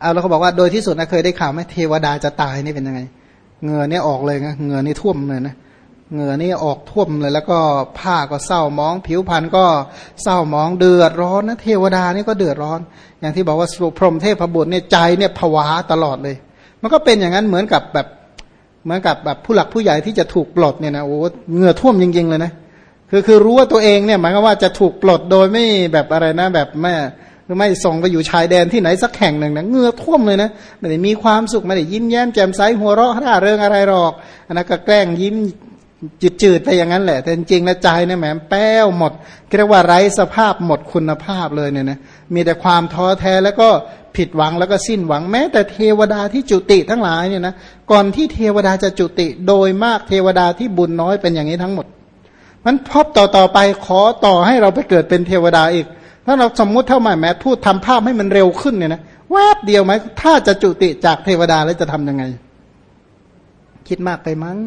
เอาแล้วเขาบอกว่าโดยที่สุดนะเคยได้ข่าวไหมเทวดาจะตายนี่เป็นยังไงเงื่อนี่ออกเลยนะเงื่อนี่ท่วมเลยนะเงื่อนี่ออกท่วมเลย แล้วก็ผ้าก็เศร้ามอง ผิวพรรณก็เศร้ามองเดือดร้อนนะเทวดานี่ก็เดือดร้อน อย่างที่บอกว่าสุพรหมเทพบุตรเนี่ยใจเนี่ยผวาตลอดเลย มันก็เป็นอย่างนั้นเหมือนกับแบบเหมือนกับแบบผู้หลักผู้ใหญ่ที่จะถูกปลดเนี่ยนะโอ้เงื่อท่วมจริงๆเลยนะคือคือรู้ว่าตัวเองเนี่ยหมายความว่าจะถูกปลดโดยไม่แบบอะไรนะแบบไม่ หรือไม่ส่งไปอยู่ชายแดนที่ไหนสักแห่งหนึ่งนะเงือท่วมเลยนะไม่ได้มีความสุขไม่ได้ยิ้มแย้มแจ่มใสหัวเราะร่าเริงอะไรหรอกอันนั้นก็แกล้งยิ้มจืดๆไปอย่างนั้นแหละ แต่จริงๆนะใจเนี่ยแหมแป้วหมดเรียกว่าไร้สภาพหมดคุณภาพเลยเนี่ยนะมีแต่ความท้อแท้แล้วก็ผิดหวังแล้วก็สิ้นหวังแม้แต่เทวดาที่จุติทั้งหลายเนี่ยนะก่อนที่เทวดาจะจุติโดยมากเทวดาที่บุญน้อยเป็นอย่างนี้ทั้งหมดมันพบต่อต่อไปขอต่อให้เราไปเกิดเป็นเทวดาอีก ถ้าเราสมมุติเท่าไหร่แม้พูดทำภาพให้มันเร็วขึ้นเนี่ยนะแวบเดียวไหมถ้าจะจุติจากเทวดาแล้วจะทํำยังไง คิดมากไปมั้ง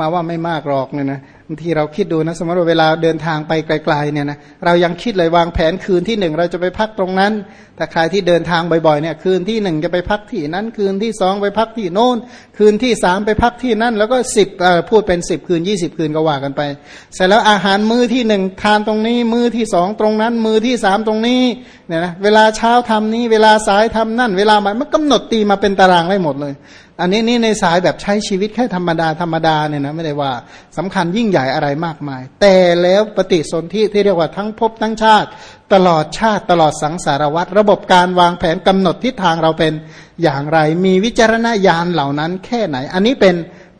มาว่าไม่มากหรอกเนี่ยนะ บางทีเราคิดดูนะสมมติว่าเวลาเดินทางไปไกลๆเนี่ยนะเรายังคิดเลยวางแผนคืนที่หนึ่งเราจะไปพักตรงนั้น แต่ใครที่เดินทางบ่อยๆเนี่ยคืนที่หนึ่งจะไปพักที่นั้น คืนที่สองไปพักที่โน้น คืนที่สามไปพักที่นั่น แล้วก็สิบพูดเป็นสิบคืนยี่สิบคืนก็ว่ากันไป เสร็จแล้วอาหารมื้อที่หนึ่งทานตรงนี้ มื้อที่สองตรงนั้น มื้อที่สามตรงนี้เนี่ยนะเวลาเช้าทำนี้ เวลาสายทำนั่น เวลาหมายมันกำหนดตีมาเป็นตารางได้หมดเลยอันนี้นี่ในสายแบบใช้ชีวิตแค่ธรรมดาธรรมดาเนี่ยนะไม่ได้ว่าสำคัญยิ่งใหญ่อะไรมากมาย แต่แล้วปฏิสนธิที่เรียกว่าทั้งภพทั้งชาติ ตลอดชาติตลอดสังสารวัตรระบบการวางแผนกำหนดทิศทางเราเป็นอย่างไร มีวิจารณญาณเหล่านั้นแค่ไหน อันนี้เป็น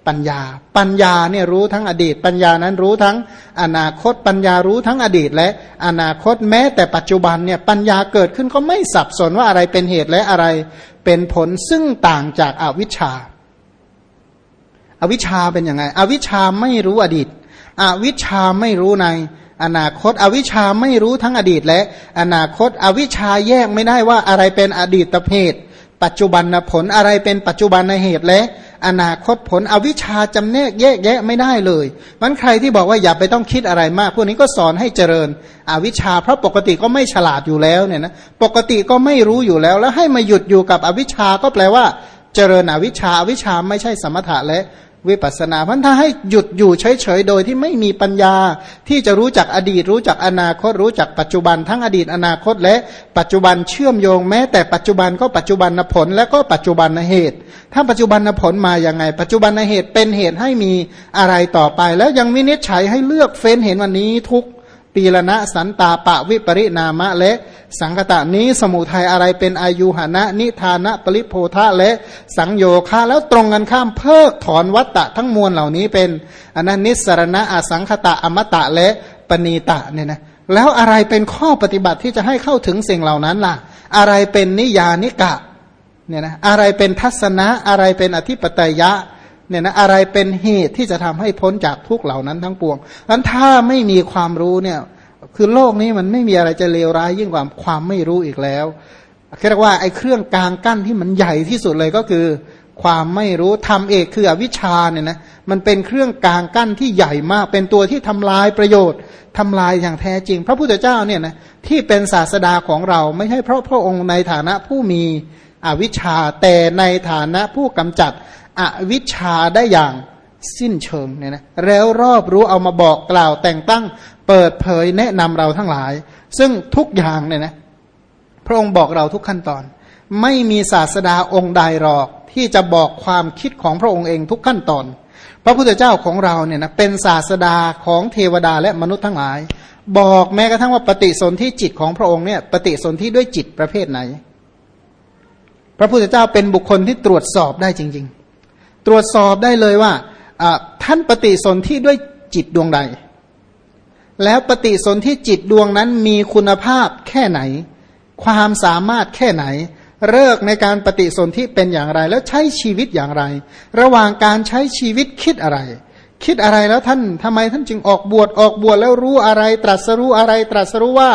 ปัญญา ปัญญาเนี่ยรู้ทั้งอดีต ปัญญานั้นรู้ทั้งอนาคต ปัญญารู้ทั้งอดีต และอนาคตแม้แต่ปัจจุบันเนี่ยปัญญาเกิดขึ้นก็ไม่สับสนว่าอะไรเป็นเหตุและอะไรเป็นผลซึ่งต่างจากอาวิชชาอาวิชชาเป็นยังไง อวิชชาไม่รู้อดีต อวิชชาไม่รู้ในอนาคต อวิชชาไม่รู้ทั้งอดีต และอนาคต อวิชชาแยกไม่ได้ว่าอะไรเป็นอดีตเหตุปัจจุบันผลอะไรเป็นปัจจุบันในเหตุและ อนาคตผลอวิชชาจำแนกแยกแยะไม่ได้เลยมันใครที่บอกว่าอย่าไปต้องคิดอะไรมาก พวกนี้ก็สอนให้เจริญ อวิชชาเพราะปกติก็ไม่ฉลาดอยู่แล้วเนี่ยนะปกติก็ไม่รู้อยู่แล้ว แล้วให้มาหยุดอยู่กับอวิชชาก็แปลว่า เจริญอวิชชาอวิชชาไม่ใช่สมถะและ วิปัสนาพันถ้าให้หยุดอยู่เฉยๆโดยที่ไม่มีปัญญา ที่จะรู้จักอดีต รู้จักอนาคต รู้จักปัจจุบันทั้งอดีตอนาคต และปัจจุบันเชื่อมโยงแม้ แต่ปัจจุบันก็ปัจจุบันผล และก็ปัจจุบันเหตุ ถ้าปัจจุบันผลมาอย่างไง ปัจจุบันเหตุเป็นเหตุให้มีอะไรต่อไป แล้วยังมินิจฉัยให้เลือกเฟ้นเห็นวันนี้ทุก ตีละนะสันตาปะวิปริณามะและสังคตะนี้สมุทัยอะไรเป็นอายุหนะนิทานะปริโพธะและสังโยคะแล้วตรงกันข้ามเพิกถอนวัตตะทั้งมวลเหล่านี้เป็นอนันนิสรณะอสังคตะอมตะและปณีตะเนี่ยนะแล้วอะไรเป็นข้อปฏิบัติที่จะให้เข้าถึงสิ่งเหล่านั้นล่ะ อะไรเป็นนิยานิกะเนี่ยนะอะไรเป็นทัศนะอะไรเป็นอธิปไตยะ เนี่ยนะอะไรเป็นเหตุที่จะทำให้พ้นจากทุกเหล่านั้นทั้งปวงนั้นถ้าไม่มีความรู้เนี่ย คือโลกนี้มันไม่มีอะไรจะเลวร้ายยิ่งกว่าความไม่รู้อีกแล้วเรียกว่าไอ้เครื่องกลางกั้นที่มันใหญ่ที่สุดเลยก็คือ ความไม่รู้ทำเอกคืออวิชชาเนี่ยนะมันเป็นเครื่องกลางกั้นที่ใหญ่มาก เป็นตัวที่ทำลายประโยชน์ทำลายอย่างแท้จริง พระพุทธเจ้าเนี่ยนะที่เป็นศาสดาของเราไม่ใช่เพราะพระองค์ในฐานะผู้มีอวิชชาแต่ในฐานะผู้กำจัด อวิชชาได้อย่างสิ้นเชิงเนี่ยนะแล้วรอบรู้เอามาบอกกล่าวแต่งตั้ง เปิดเผยแนะนำเราทั้งหลาย ซึ่งทุกอย่างเนี่ยนะพระองค์บอกเราทุกขั้นตอน ไม่มีศาสดาองค์ใดหรอกที่จะบอกความคิดของพระองค์เองทุกขั้นตอน พระพุทธเจ้าของเราเนี่ยนะเป็นศาสดาของเทวดาและมนุษย์ทั้งหลาย บอกแม้กระทั่งว่าปฏิสนธิจิตของพระองค์เนี่ยปฏิสนธิด้วยจิตประเภทไหน พระพุทธเจ้าเป็นบุคคลที่ตรวจสอบได้จริง ๆ ตรวจสอบได้เลยว่าท่านปฏิสนธิด้วยจิตดวงใด แล้วปฏิสนธิจิตดวงนั้นมีคุณภาพแค่ไหน ความสามารถแค่ไหนเลิกในการปฏิสนธิเป็นอย่างไร แล้วใช้ชีวิตอย่างไร ระหว่างการใช้ชีวิตคิดอะไร คิดอะไรแล้วท่านทำไมท่านจึงออกบวชออกบวชแล้วรู้อะไร ตรัสรู้อะไร ตรัสรู้ว่า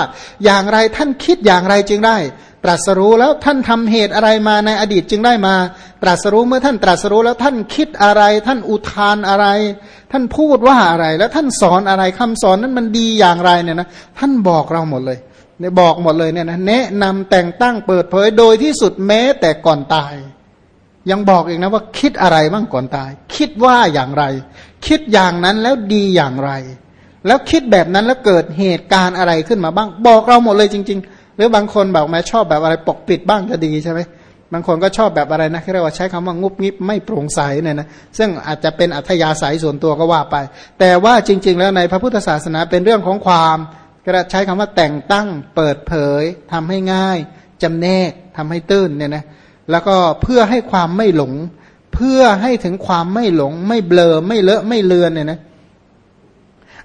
อย่างไรท่านคิดอย่างไรจึงได้ ตรัสรู้แล้วท่านทำเหตุอะไรมาในอดีตจึงได้มา ตรัสรู้เมื่อท่านตรัสรู้แล้วท่านคิดอะไร ท่านอุทานอะไร ท่านพูดว่าอะไร แล้วท่านสอนอะไรคำสอนนั้นมันดีอย่างไรเนี่ยนะท่านบอกเราหมดเลยเนี่ยบอกหมดเลยเนี่ยนะแนะนำแต่งตั้งเปิดเผยโดยที่สุดแม้แต่ก่อนตาย ยังบอกอีกนะว่าคิดอะไรบ้างก่อนตาย คิดว่าอย่างไร คิดอย่างนั้นแล้วดีอย่างไร แล้วคิดแบบนั้นแล้วเกิดเหตุการณ์อะไรขึ้นมาบ้าง บอกเราหมดเลยจริง ๆ รือบางคนบอกแม้ชอบแบบอะไรปกปิดบ้างก็ดีใช่ไหมบางคนก็ชอบแบบอะไรนะเรียกว่าใช้คำว่างุบงิบไม่โปร่งใสเนี่ยนะซึ่งอาจจะเป็นอัธยาศัยส่วนตัวก็ว่าไป แต่ว่าจริง ๆ แล้วในพระพุทธศาสนาเป็นเรื่องของความก็ใช้คำว่าแต่งตั้งเปิดเผยทำให้ง่ายจำแนกทำให้ตื้นเนี่ยนะแล้วก็เพื่อให้ความไม่หลง เพื่อให้ถึงความไม่หลง ไม่เบลอไม่เลอะไม่เลือนเนี่ยนะ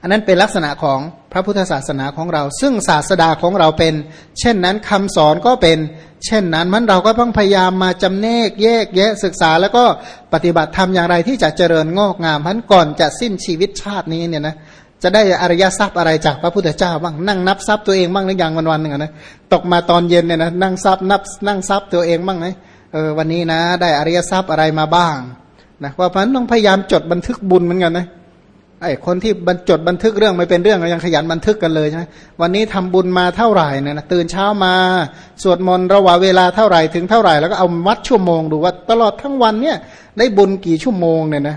อันนั้นเป็นลักษณะของพระพุทธศาสนาของเรา ซึ่งศาสดาของเราเป็น เช่นนั้นคำสอนก็เป็น เช่นนั้นมันเราก็ต้องพยายามมาจำแนกแยกแยะศึกษา แล้วก็ปฏิบัติทำอย่างไรที่จะเจริญงอกงามพันก่อนจะสิ้นชีวิตชาตินี้เนี่ยนะจะได้อริยทรัพย์อะไรจากพระพุทธเจ้าบ้างนั่งนับทรัพย์ตัวเองบ้างหรือยังวันวันหนึ่งนะตกมาตอนเย็นเนี่ยนะนั่งทรัพย์นับนั่งทรัพย์ตัวเองบ้างไหมเออวันนี้นะ ได้อริยทรัพย์อะไรมาบ้างนะว่าพันต้องพยายามจดบันทึกบุญเหมือนกันนะ ไอ้คนที่บรรจดบันทึกเรื่องไม่เป็นเรื่องยังขยันบันทึกกันเลยใช่ไหมวันนี้ทำบุญมาเท่าไหร่เนี่ยนะตื่นเช้ามาสวดมนต์ระหว่างเวลาเท่าไหร่ถึงเท่าไหร่แล้วก็เอาวัดชั่วโมงดูว่าตลอดทั้งวันเนี่ยได้บุญกี่ชั่วโมงเนี่ยนะ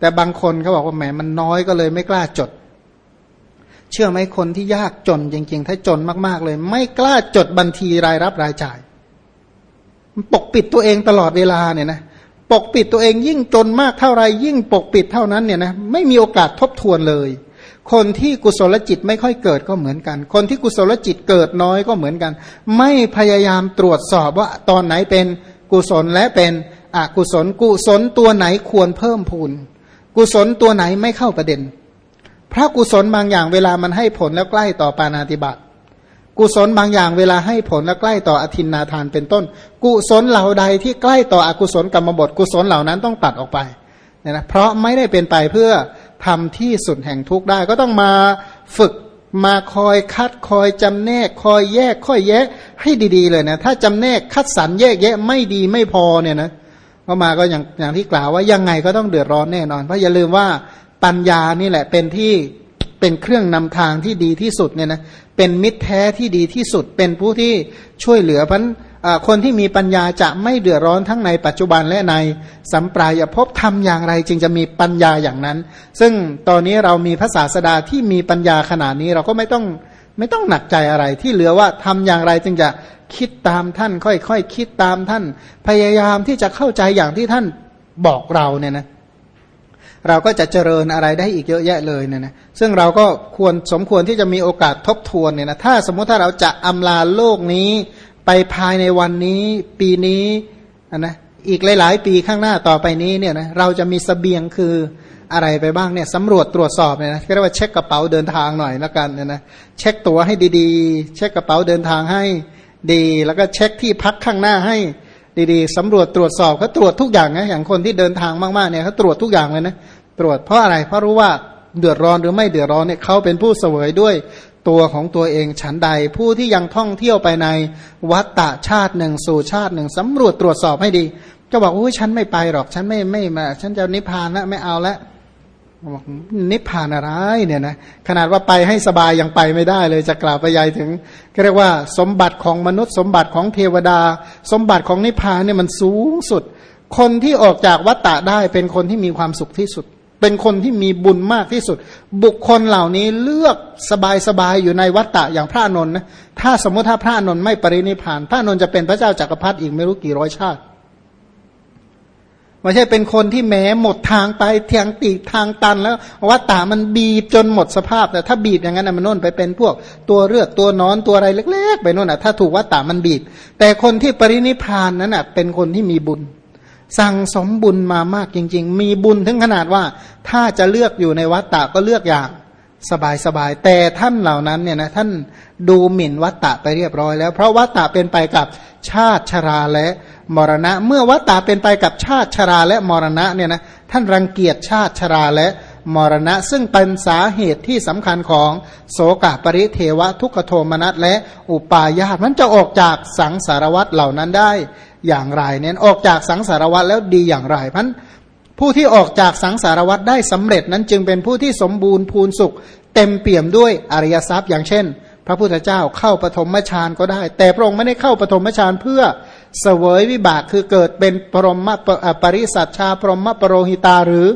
แต่บางคนเขาบอกว่าแหมมันน้อยก็เลยไม่กล้าจด เชื่อไหมคนที่ยากจนจริงๆ ถ้าจนมากๆเลย ไม่กล้าจดบัญชีรายรับรายจ่ายปกปิดตัวเองตลอดเวลาเนี่ยนะ ปกปิดตัวเองยิ่งจนมากเท่าไรยิ่งปกปิดเท่านั้นเนี่ยนะไม่มีโอกาสทบทวนเลย คนที่กุศลจิตไม่ค่อยเกิดก็เหมือนกัน คนที่กุศลจิตเกิดน้อยก็เหมือนกัน ไม่พยายามตรวจสอบว่าตอนไหนเป็นกุศลและเป็นอกุศลกุศลตัวไหนควรเพิ่มพูน กุศลตัวไหนไม่เข้าประเด็น พระกุศลบางอย่างเวลามันให้ผลแล้วใกล้ต่อปานาติบาต กุศลบางอย่างเวลาให้ผลแล้วใกล้ต่ออธินนาทานเป็นต้น กุศลเหล่าใดที่ใกล้ต่ออกุศลกรรมบทกุศลเหล่านั้นต้องตัดออกไปเนี่ยนะเพราะไม่ได้เป็นไปเพื่อทำที่สุดแห่งทุกข์ได้ ก็ต้องมาฝึกมาคอยคัดคอยจำแนก คอยแยกค่อยแยะให้ดีๆเลยนะถ้าจำแนกคัดสรรแยกแยะไม่ดีไม่พอเนี่ยนะก็มาก็อย่างอย่างที่กล่าวว่ายังไงก็ต้องเดือดร้อนแน่นอน เพราะอย่าลืมว่าปัญญานี่แหละเป็นที่ เป็นเครื่องนำทางที่ดีที่สุดเนี่ยนะเป็นมิตรแท้ที่ดีที่สุด เป็นผู้ที่ช่วยเหลือพันคนที่มีปัญญาจะไม่เดือดร้อนทั้งในปัจจุบันและในสัมปรายภพทำอย่างไรจึงจะมีปัญญาอย่างนั้น ซึ่งตอนนี้เรามีภาษาสดาที่มีปัญญาขนาดนี้เราก็ไม่ต้องไม่ต้องหนักใจอะไรที่เหลือว่าทำอย่างไรจึงจะคิดตามท่าน ค่อยๆคคิดตามท่าน พยายามที่จะเข้าใจอย่างที่ท่านบอกเราเนี่ยนะ เราก็จะเจริญอะไรได้อีกเยอะแยะเลยเนี่ยนะซึ่งเราก็ควรสมควรที่จะมีโอกาสทบทวนเนี่ยนะถ้าสมมติถ้าเราจะอำลาโลกนี้ไปภายในวันนี้ปีนี้นะอีกหลาย ๆ ปีข้างหน้าต่อไปนี้เนี่ยนะเราจะมีสเสบียงคืออะไรไปบ้างเนี่ยสำรวจตรวจสอบเนี่ยนะเรียกว่าเช็คกระเป๋าเดินทางหน่อยแล้วกันเนี่ยนะเช็คตั๋วให้ดีๆ เช็คกระเป๋าเดินทางให้ดี แล้วก็เช็คที่พักข้างหน้าให้ ดีๆสำรวจตรวจสอบเขาตรวจทุกอย่างนะอย่างคนที่เดินทางมากๆเนี่ยเขาตรวจทุกอย่างเลยนะตรวจเพราะอะไรเพราะรู้ว่าเดือดร้อนหรือไม่เดือดร้อนเนี่ยเขาเป็นผู้เสวยด้วยตัวของตัวเองฉันใด ผู้ที่ยังท่องเที่ยวไปในวัฏฏะชาติหนึ่งสู่ชาติหนึ่งสำรวจตรวจสอบให้ดี ก็บอกโอ้ยฉันไม่ไปหรอกฉันไม่ไม่มาฉันจะนิพพานแล้วไม่เอาแล้ว บอกนิพพานอะไรเนี่ยนะขนาดว่าไปให้สบายยังไปไม่ได้เลยจะกล่าวไปใหญ่ถึงเรียกว่าสมบัติของมนุษย์ สมบัติของเทวดา สมบัติของนิพพานเนี่ยมันสูงสุด คนที่ออกจากวัฏฏะได้เป็นคนที่มีความสุขที่สุด เป็นคนที่มีบุญมากที่สุด บุคคลเหล่านี้เลือกสบายสบายอยู่ในวัฏฏะอย่างพระนนท์นะถ้าสมมติถ้าพระนนท์ไม่ปรินิพาน พระนนท์จะเป็นพระเจ้าจากักรพรรดิอีกไม่รู้กี่ร้อยชาติ ไม่ใช่เป็นคนที่แม้หมดทางไปเทียงตีทางตันแล้ววัตตามันบีบจนหมดสภาพแต่ถ้าบีบอย่างนั้นมันน่นไปเป็นพวก ตัวเลือกตัวนอนตัวอะไรเล็ก ๆ ไปน่นอะถ้าถูกวัตตามันบีบ แต่คนที่ปรินิพานนั้นอะเป็นคนที่มีบุญ สั่งสมบุญมามากจริง ๆ มีบุญถึงขนาดว่าถ้าจะเลือกอยู่ในวัตตะก็เลือกอย่าง สบายสบายแต่ท่านเหล่านั้นเนี่ยนะท่านดูหมิ่นวัฏฏะไปเรียบร้อยแล้ว เพราะวัฏฏะเป็นไปกับชาติชราและมรณะ เมื่อวัฏฏะเป็นไปกับชาติชราและมรณะเนี่ยนะท่านรังเกียจชาติชราและมรณะ ซึ่งเป็นสาเหตุที่สำคัญของโสกปริเทวะทุกโทมนัสและอุปาญาตมันจะออกจากสังสารวัตเหล่านั้นได้อย่างไรเนี่ยออกจากสังสารวัตแล้วดีอย่างไรพัน ผู้ที่ออกจากสังสารวัตได้สำเร็จนั้นจึงเป็นผู้ที่สมบูรณ์พูนสุข เต็มเปี่ยมด้วยอริยทรัพย์ อย่างเช่น พระพุทธเจ้าเข้าปฐมฌานก็ได้ แต่พระองค์ไม่ได้เข้าปฐมฌานเพื่อเสวยวิบากคือเกิดเป็นปรหมปริสัชชาพรหมปรหิตาหรือ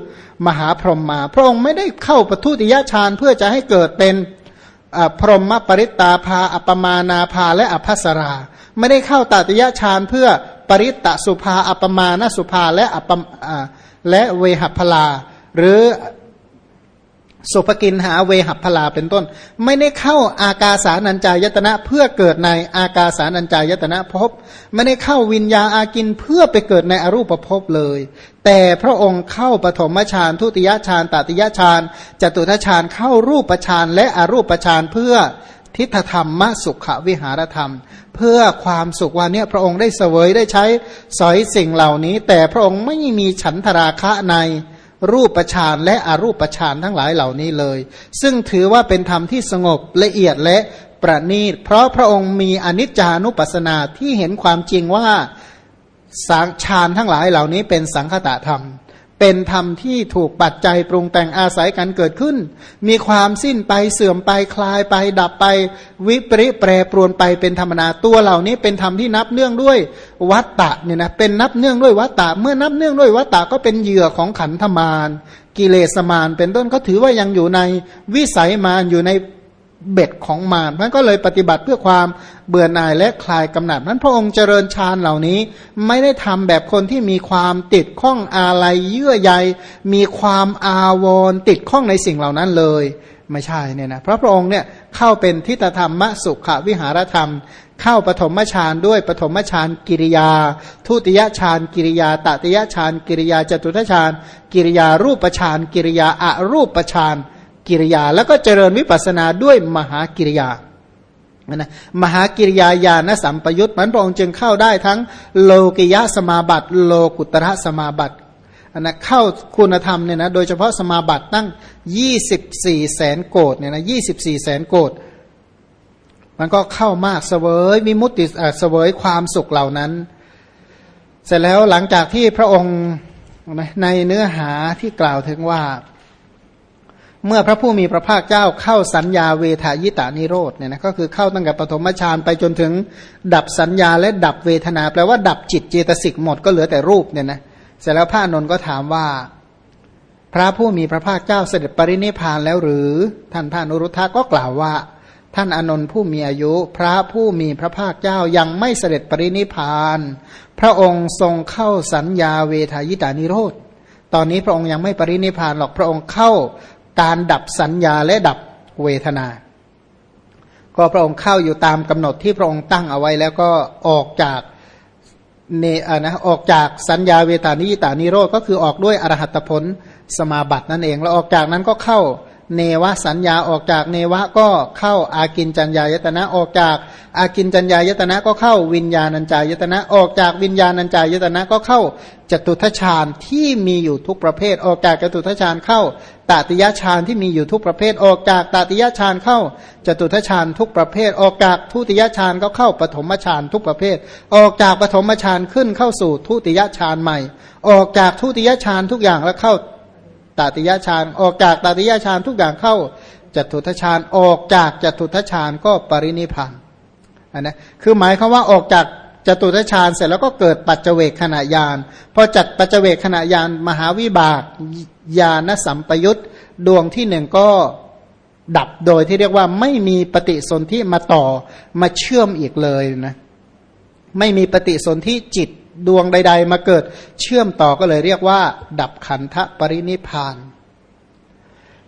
มหาพรหมมา พระองค์ไม่ได้เข้าปทุติยฌานเพื่อจะให้เกิดเป็นพรหมปริตาภา อัปมานาภาและอภัสรา ไม่ได้เข้าตติยฌานเพื่อปริตตสุภาอัปมาณสุภาและอัป และเวหัพลา หรือสุภกินหาเวหัพลาเป็นต้น ไม่ได้เข้าอากาสานัญจายตนะเพื่อเกิดในอากาสานัญจายตนะภพไม่ได้เข้าวิญญาอากินเพื่อไปเกิดในอรูปภพเลย แต่พระองค์เข้าปฐมฌานทุติยฌานตติยฌานจตุทฌานเข้ารูปฌานและอรูปฌานเพื่อ ทิฏฐธรรมมสุขวิหารธรรม เพื่อความสุขวันนี้พระองค์ได้เสวยได้ใช้สอยสิ่งเหล่านี้ แต่พระองค์ไม่มีฉันทราคะในรูปฌานและอรูปฌานทั้งหลายเหล่านี้เลย ซึ่งถือว่าเป็นธรรมที่สงบละเอียดและประณีต เพราะพระองค์มีอนิจจานุปัสสนาที่เห็นความจริงว่าสังฌานทั้งหลายเหล่านี้เป็นสังคตะธรรม เป็นธรรมที่ถูกปัจจัยปรุงแต่งอาศัยกันเกิดขึ้น มีความสิ้นไปเสื่อมไปคลายไป ดับไป วิปริแปรปรวนไปเป็นธรรมนาตัวเหล่านี้เป็นธรรมที่นับเนื่องด้วยวัตตะเนี่ยนะเป็นนับเนื่องด้วยวัตตะ เมื่อนับเนื่องด้วยวัตตะก็เป็นเหยื่อของขันธมารกิเลสมารเป็นต้นก็ถือว่ายังอยู่ในวิสัยมารอยู่ใน เบ็ดของมารมันก็เลยปฏิบัติเพื่อความเบื่อหน่ายและคลายกำหนัดนั้นพระองค์เจริญฌานเหล่านี้ ไม่ได้ทำแบบคนที่มีความติดข้องอะไรเยื่อใยมีความอาวรติดข้องในสิ่งเหล่านั้นเลย ไม่ใช่เนี่ยนะพระพระองค์เนี่ยเข้าเป็นทิฏฐธรรมมสุขวิหารธรรม เข้าปฐมฌานด้วยปฐมฌานกิริยา ทุติยฌานกิริยาตติยฌานกิริยาจตุทฌานกิริยารูปฌานกิริยาอารูปฌาน กิริยา แล้วก็เจริญวิปัสนาด้วยมหากิริยานะมหากิริยาญาณสัมปยุตมันพระองค์จึงเข้าได้ทั้งโลกิยะสมาบัติ โลกุตระสมาบัตินะเข้าคุณธรรมเนี่ยนะโดยเฉพาะสมาบัติตั้งยี่สิบสี่แสนโกดเนี่ยนะยี่สิบสี่แสนโกดมันก็เข้ามากเสวยมีมุติเสวยความสุขเหล่านั้น เสร็จแล้วหลังจากที่พระองค์ในเนื้อหาที่กล่าวถึงว่า เมื่อพระผู้มีพระภาคเจ้าเข้าสัญญาเวทายตานิโรธเนี่ยนะก็คือเข้าตั้งแต่ปฐมฌานไปจนถึง ดับสัญญาและดับเวทนา แปลว่าดับจิตเจตสิกหมดก็เหลือแต่รูปเนี่ยนะเสร็จแล้วพระนนท์ก็ถามว่า พระผู้มีพระภาคเจ้าเสด็จปรินิพานแล้วหรือท่านพระนุรุทธะก็กล่าวว่า ท่านอนนท์ผู้มีอายุ พระผู้มีพระภาคเจ้ายังไม่เสด็จปรินิพาน พระองค์ทรงเข้าสัญญาเวทายตานิโรธตอนนี้พระองค์ยังไม่ปรินิพานหรอกพระองค์เข้า การดับสัญญาและดับเวทนา ก็พระองค์เข้าอยู่ตามกำหนดที่พระองค์ตั้งเอาไว้แล้วก็ออกจากเนอนะออกจากสัญญาเวทานิยตานิโรธก็คือออกด้วยอรหัตผลสมาบัตินั่นเอง แล้วออกจากนั้นก็เข้าเนวสัญญาออกจากเนวะก็เข้าอากินจัญญายตนะออกจากอากินจัญญายตนะก็เข้าวิญญาณัญจายตนะ ออกจากวิญญาณัญจายตนะก็เข้าจตุทชฌานที่มีอยู่ทุกประเภท ออกจากจตุทชฌานเข้า ตติยฌานที่มีอยู่ทุกประเภทออกจากตติยฌานเข้าจตุทัชฌานทุกประเภท ออกจากทุติยฌานก็เข้าปฐมฌานทุกประเภท ออกจากปฐมฌานขึ้นเข้าสู่ทุติยฌานใหม่ ออกจากทุติยฌานทุกอย่างแล้วเข้าตติยฌานออกจากตติยฌานทุกอย่างเข้าจตุทฌานออกจากจตุทฌานก็ปรินิพานอันนะคือหมายคำว่าออกจาก จตุทฌานเสร็จแล้วก็เกิดปัจเจเวกขณะยานพอจัดปัจเจเวกขณะยานมหาวิบากญาณสัมปยุตดวงที่หนึ่งก็ดับโดยที่เรียกว่าไม่มีปฏิสนธิมาต่อมาเชื่อมอีกเลยนะไม่มีปฏิสนธิจิตดวงใด ๆ มาเกิดเชื่อมต่อก็เลยเรียกว่า ดับขันธปรินิพาน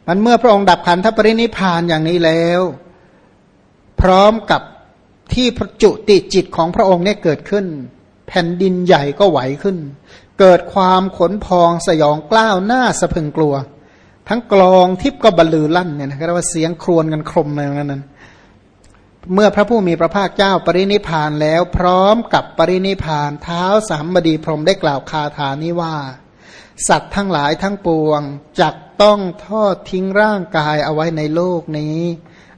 มันเมื่อพระองค์ดับขันธปรินิพานอย่างนี้แล้ว พร้อมกับ ที่จุติจิตของพระองค์เนี่ยเกิดขึ้น แผ่นดินใหญ่ก็ไหวขึ้น เกิดความขนพองสยองกล้าวหน้าสะพึงกลัว ทั้งกลองทิพก็บรรลือลั่นเนี่ยนะเรียกว่าเสียงครวญกันครมอะไรนั้นเมื่อพระผู้มีพระภาคเจ้าปรินิพานแล้ว พร้อมกับปรินิพานเท้าสามบดีพรมได้กล่าวคาถานี้ว่า สัตว์ทั้งหลายทั้งปวงจักต้องทอดทิ้งร่างกายเอาไว้ในโลกนี้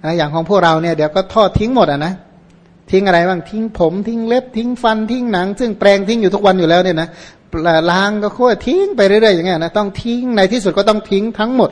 นะอย่างของพวกเราเนี่ยเดี๋ยวก็ทอดทิ้งหมดอะนะ ทิ้งอะไรบ้างทิ้งผมทิ้งเล็บทิ้งฟันทิ้งหนัง ซึ่งแปลงทิ้งอยู่ทุกวันอยู่แล้วเนี่ยนะล้างก็ค่อยทิ้งไปเรื่อยๆอย่างเงี้ยนะต้องทิ้งในที่สุดก็ต้องทิ้งทั้งหมด